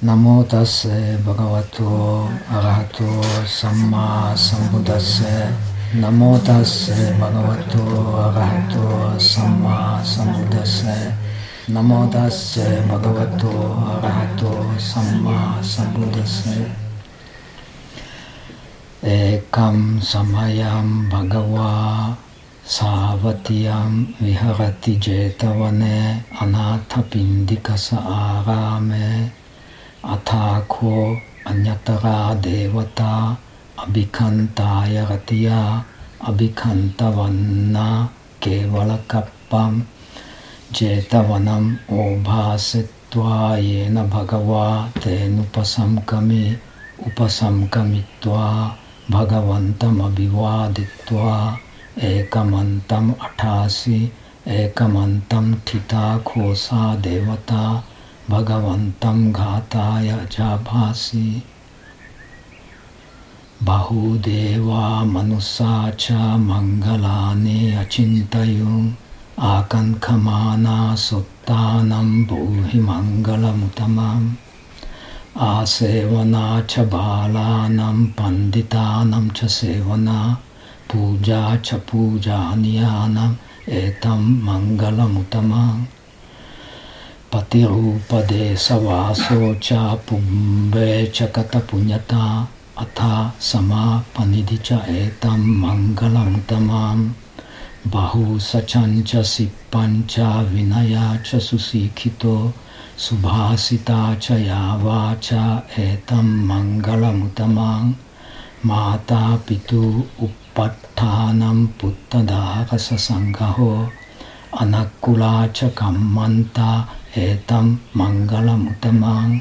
Namo tase bhagavato arahato samma sambuddhase. Namo tase bhagavato arahato samma sambuddhase. Namo tase bhagavato arahato samma sambuddhase. Ekam samayam bhagava savatiyam viharati jetavane anathapindikasa arame atháko anyatara devata abhikantaya ratiya abhikantavanna kevalakappam चेतवनम ओभासित्वा येन भगवा तेनुपसंकमे उपसंकमित्वा भगवन्तमभिवादित्वा एकमन्तम् ekamantam एकमन्तं ठिता खोसा देवता भगवन्तं घाताय जाभासि बहुदेवा मनुषा च मङ्गलानि अचिन्तयुम् आकङ्खमाना सुप्तानं ब्रूहि मङ्गलमुतमम् आसेवना च बालानां पण्डितानां च सेवना पूजा च पूजानीयानम् एतं मङ्गलमुतमम् Patirupadesavaso cha pumbe chakata punyata atha sama panidhicha etam mangalam tamam bahu sachancha sippancha vinaya cha susikhito subhasita cha yava cha etam mangalamuttamam mata pitu uppattanam puttadakasa sanghaho anakulacha kammanta etam mangalamuttamang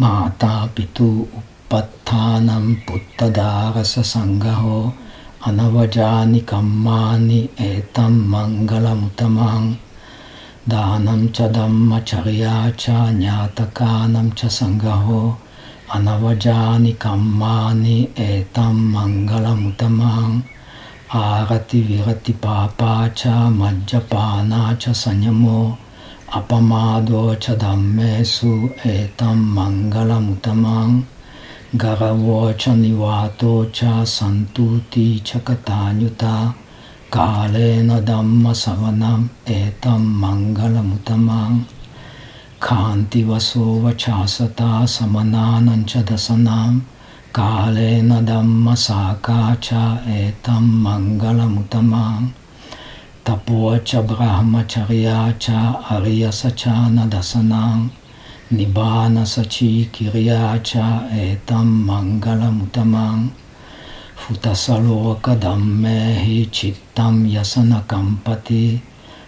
mata pitu uppattanam puttadarasa sanghaho anavajani kammani etam mangalamuttamang दानं च धम्मचर्या च ज्ञातकानं च सङ्गहो अनवजानि कम्मानि एतं मङ्गलमुतमाम् आरति विरति पापा च मज्जपाना च संयमो අපමාදෝච ධම්මේසු ඒතම් මංගල මුතමං ගරවෝච නිවාතෝචා සන්තුති චකතාඥුතා කාලේන ධම්ම සවනම් ඒතම් මංගල මුතමං කාන්ති වසෝව චාසතා සමනානංච දසනම් කාලේන ධම්ම සාකාචා ඒතම් මංගල මුතමං tapocha brahmacharya cha arya sachana dasanam nibbana sachi kirya cha etam mangala mutamang futasaloka dammehi chittam yasana kampati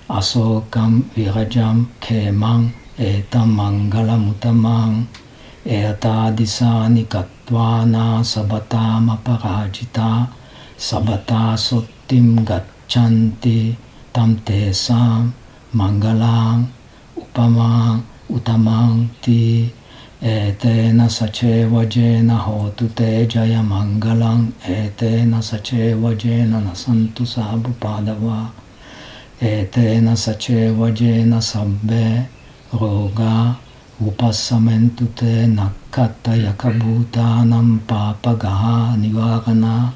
asokam virajam khemang etam mangala etadisani katvana sabatam aparajita sabata sottim gachanti tam tesam mangalang upamang utamang ti etena saceva jena hotu te jaya mangalang etena saceva jena nasantu sabu padava etena saceva jena sabbe roga upasamentu te nakata yakabhutanam papagaha nivarana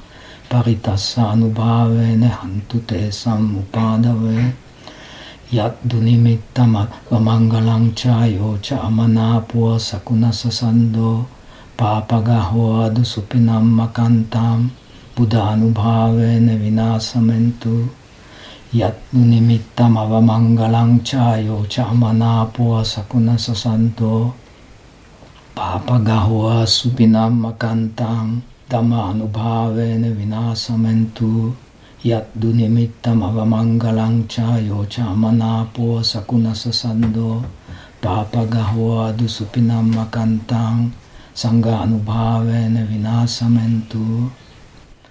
paritasa anubhave nehantute samupádave yat dunimittama vamangalang chayo cha amanapua sakuna sasando papagaho adu supinam makantam. Buddhanubhave nevinasamentu. Yat dunimittama vamangalang chayo cha amanapua sakuna sasando papagaho adu supinam makantam tama anubhavene vinasamentu yat dunimittam avamangalang cha yocha manapo sakuna sasando papagaho adu supinam makantam sangha anubhavene vinasamentu